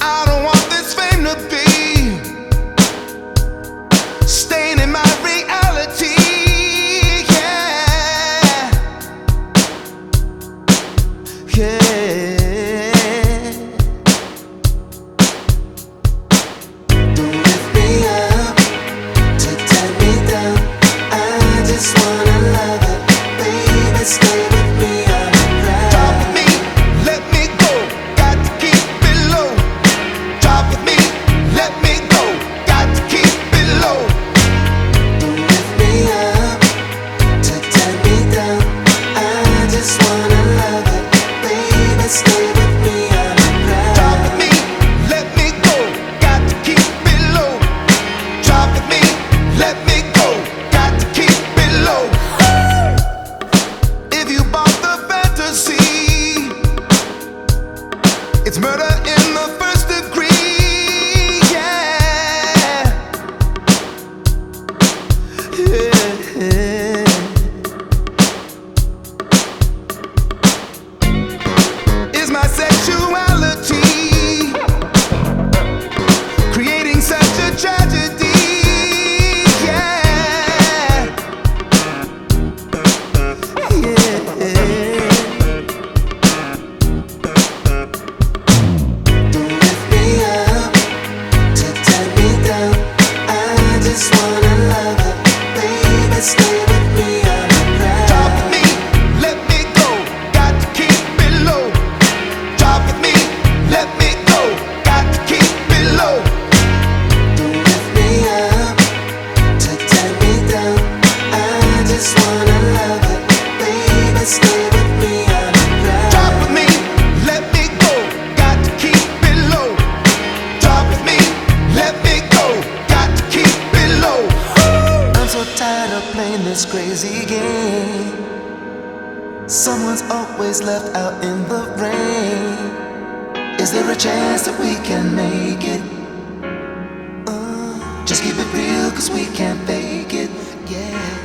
I don't want this fame to be stained. this one. crazy game. Someone's always left out in the rain. Is there a chance that we can make it? Uh, just keep it real, cause we can't fake it, yeah.